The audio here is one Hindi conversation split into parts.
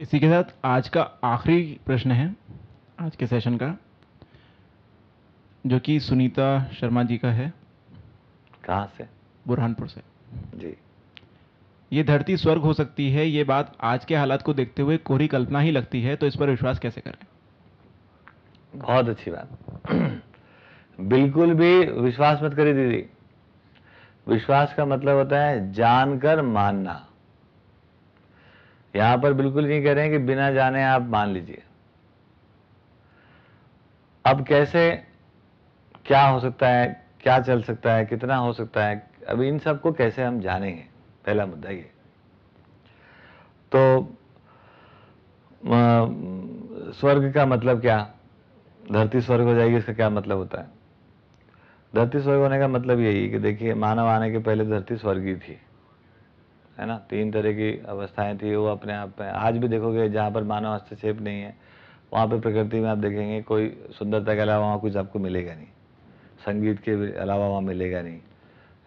इसी के साथ आज का आखिरी प्रश्न है आज के सेशन का जो कि सुनीता शर्मा जी का है। कहाँ से? बुरहानपुर से। जी। ये धरती स्वर्ग हो सकती है ये बात आज के हालात को देखते हुए कोरी कल्पना ही लगती है तो इस पर विश्वास कैसे करें? बहुत अच्छी बात। बिल्कुल भी विश्वास मत करिए दीदी। विश्वास का मतलब होता है जानकर मानना। यहाँ पर बिल्कुल नहीं कह रहे हैं कि बिना जाने आप मान लीजिए। अब कैसे, क्या हो सकता है, क्या चल सकता है, कितना हो सकता है, अब इन सबको कैसे हम जानेंगे? पहला मुद्दा ये। तो स्वर्ग का मतलब क्या? धरती स्वर्ग हो जाएगी, इसका क्या मतलब होता है? धरती स्वर्ग होने का मतलब यही कि देखिए, मानव आने के पहले धरती स्वर्ग ही थी। है ना? तीन तरह की अवस्थाएँ थी वो अपने आप में। आज भी देखोगे, जहाँ पर मानव हस्तक्षेप नहीं है, वहाँ पे प्रकृति में आप देखेंगे, कोई सुंदरता के अलावा वहाँ कुछ आपको मिलेगा नहीं। संगीत के अलावा वहाँ मिलेगा नहीं,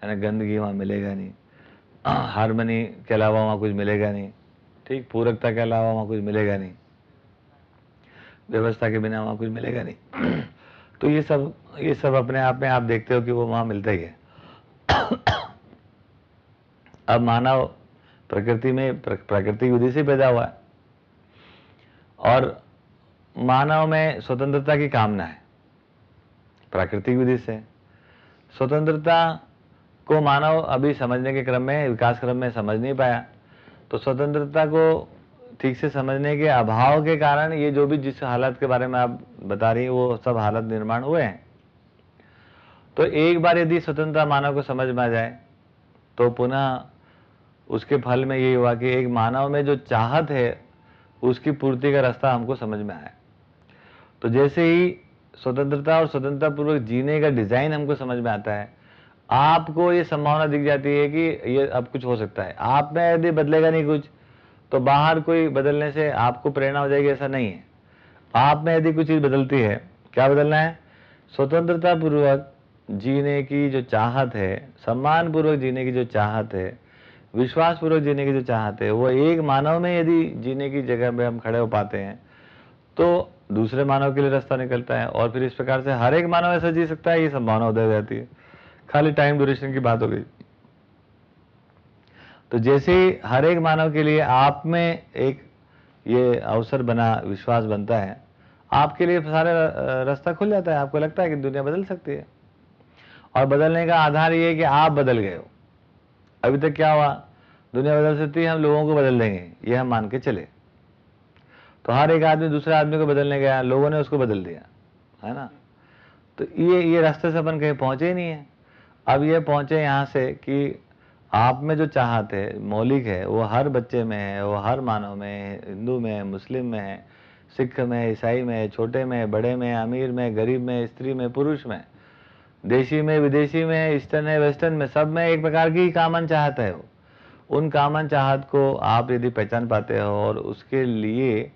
है ना? गंदगी वहाँ मिलेगा नहीं। हारमोनी के अलावा वहाँ कुछ मिलेगा नहीं। ठीक? पूरकता के अलावा वहाँ कुछ मिलेगा नहीं। व्यवस्था के बिना वहाँ कुछ मिलेगा नहीं। तो ये सब ये सब अपने आप में आप देखते हो कि वो वहाँ मिलता ही है। अब मानव प्रकृति में, प्र- प्राकृतिक विधि से पैदा हुआ है। और मानव में स्वतंत्रता की कामना है, प्राकृतिक विधि से। स्वतंत्रता को मानव अभी समझने के क्रम में, विकास क्रम में समझ नहीं पाया। तो स्वतंत्रता को ठीक से समझने के अभाव के कारण ये जो भी जिस हालत के बारे में आप बता रही हैं, वो सब हालत निर्माण हुए हैं। तो एक बार यदि स्वतंत्रता मानव को समझ में आ जाए तो पुनः उसके फल में ये हुआ कि एक मानव में जो चाहत है, उसकी पूर्ति का रास्ता हमको समझ में आया। तो जैसे ही स्वतंत्रता और स्वतंत्रता पूर्वक जीने का डिज़ाइन हमको समझ में आता है, आपको ये संभावना दिख जाती है कि ये अब कुछ हो सकता है। आप में यदि बदलेगा नहीं कुछ तो बाहर कोई बदलने से आपको प्रेरणा हो जाएगी, ऐसा नहीं है। आप में यदि कुछ चीज़ बदलती है, क्या बदलना है? स्वतंत्रता पूर्वक जीने की जो चाहत है सम्मान पूर्वक जीने की जो चाहत है विश्वास पूर्वक जीने की जो चाहते है, वो एक मानव में यदि जीने की जगह पे हम खड़े हो पाते हैं तो दूसरे मानव के लिए रास्ता निकलता है और फिर इस प्रकार से हर एक मानव ऐसा जी सकता है, ये संभावना उदय जाती है। खाली टाइम ड्यूरेशन की बात हो गई। तो जैसे हर एक मानव के लिए आप में एक ये अवसर बना, विश्वास बनता है, आपके लिए सारे रास्ता खुल जाता है। आपको लगता है कि दुनिया बदल सकती है। और बदलने का आधार ये है कि आप बदल गए हो। अभी तक क्या हुआ दुनिया बदल सकती है हम लोगों को बदल देंगे ये हम मान के चले तो हर एक आदमी दूसरे आदमी को बदलने गया लोगों ने उसको बदल दिया है ना तो ये ये रास्ते से अपन कहीं पहुँचे ही नहीं है अब ये पहुँचे यहाँ से कि आप में जो चाहत है मौलिक है वो हर बच्चे में है वो हर मानव में है हिंदू में है मुस्लिम में है सिख में ईसाई में छोटे में बड़े में अमीर में गरीब में स्त्री में पुरुष में देशी में, विदेशी में, ईस्टर्न है, वेस्टर्न में, सब में एक प्रकार की कामन चाहत है उन कामन चाहत को आप यदि पहचान पाते हो और उसके लिए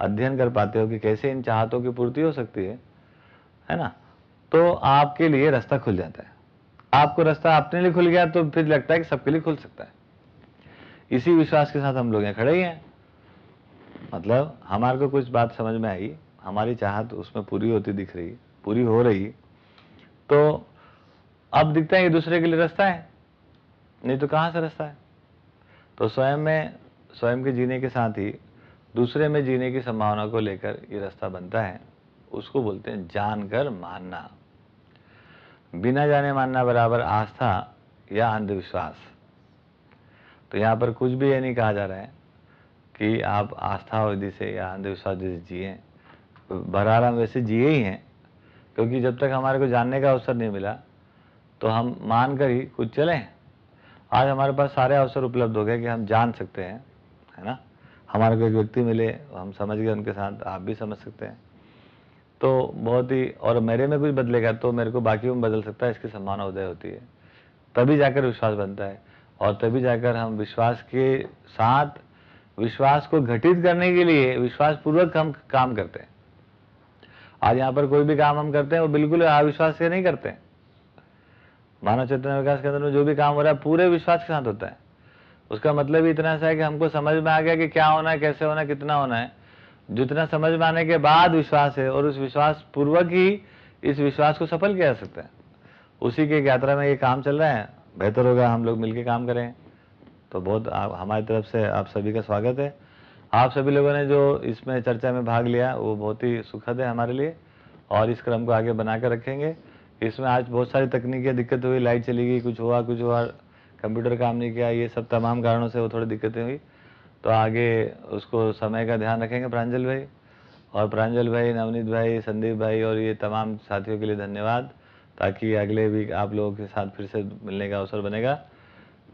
अध्ययन कर पाते हो कि कैसे इन चाहतों की पूर्ति हो सकती है है ना? तो आपके लिए रास्ता खुल जाता है। आपको रास्ता अपने लिए खुल गया तो फिर लगता है कि सबके लिए खुल सकता है। इसी विश्वास के साथ हम लोग यहाँ खड़े ही हैं। मतलब हमारे को कुछ बात समझ में आई, हमारी चाहत उसमें पूरी होती दिख रही पूरी हो रही तो अब दिखता है कि दूसरे के लिए रास्ता है। नहीं तो कहाँ से रास्ता है? तो स्वयं में, स्वयं के जीने के साथ ही दूसरे में जीने की संभावना को लेकर ये रास्ता बनता है। उसको बोलते हैं जानकर मानना। बिना जाने मानना बराबर आस्था या अंधविश्वास। तो यहाँ पर कुछ भी ये नहीं कहा जा रहा है कि आप आस्था विधि से या अंधविश्वास विधि जिए। हम वैसे जिए ही हैं। क्योंकि जब तक हमारे को जानने का अवसर नहीं मिला तो हम मान कर ही कुछ चलें आज हमारे पास सारे अवसर उपलब्ध हो गए कि हम जान सकते हैं, है ना? हमारे को एक व्यक्ति मिले, हम समझ गए उनके साथ, आप भी समझ सकते हैं। तो बहुत ही, और मेरे में कुछ बदलेगा तो मेरे को बाकी में बदल सकता है, इसकी संभावना उदय होती है। तभी जाकर विश्वास बनता है, और तभी जाकर हम विश्वास के साथ, विश्वास को घटित करने के लिए विश्वास पूर्वक हम काम करते हैं। आज यहाँ पर कोई भी काम हम करते हैं, वो बिल्कुल अविश्वास से नहीं करते। मानव चेतना विकास केंद्र में जो भी काम हो रहा है, पूरे विश्वास के साथ होता है। उसका मतलब ही इतना सा है कि हमको समझ में आ गया कि क्या होना है, कैसे होना है, कितना होना है। जितना समझ में आने के बाद विश्वास है, और उस विश्वास पूर्वक ही इस विश्वास को सफल किया जा सकता है। उसी के यात्रा में ये काम चल रहा है, बेहतर होगा हम लोग मिलकर काम करें। तो बहुत हमारी तरफ़ से आप सभी का स्वागत है। आप सभी लोगों ने जो इसमें चर्चा में भाग लिया, वो बहुत ही सुखद है हमारे लिए और इस क्रम को आगे बना कर रखेंगे। इसमें आज बहुत सारी तकनीकी, दिक्कत हुई, लाइट चली गई, कुछ हुआ कुछ हुआ, कंप्यूटर काम नहीं किया, ये सब तमाम कारणों से वो थोड़ी दिक्कतें हुई। तो आगे उसको समय का ध्यान रखेंगे प्रांजल भाई। और प्रांजल भाई, नवनीत भाई, संदीप भाई और ये तमाम साथियों के लिए धन्यवाद, ताकि अगले वीक आप लोगों के साथ फिर से मिलने का अवसर बनेगा।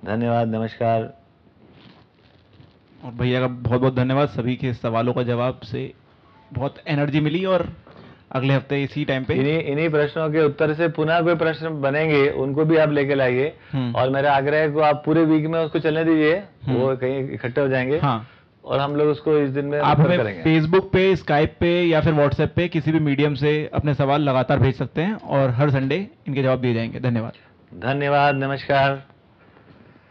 धन्यवाद, नमस्कार। और भैया का बहुत बहुत धन्यवाद सभी के सवालों का जवाब से। बहुत एनर्जी मिली और अगले हफ़्ते इसी टाइम पे। इन्हीं इन्हीं प्रश्नों के उत्तर से पुनः कोई प्रश्न बनेंगे उनको भी आप लेके लाइए। हम्म। और मेरा आग्रह है कि आप पूरे वीक में उसको चलने दीजिए। वो कहीं इकट्ठे हो जाएँगे। हाँ। और हम लोग उसको इस दिन में आप हमें फेसबुक पे स्काइप पे या फिर व्हाट्सएप पे किसी भी मीडियम से अपने सवाल लगातार भेज सकते हैं और हर संडे इनके जवाब दिए जाएँगे। धन्यवाद। धन्यवाद नमस्कार।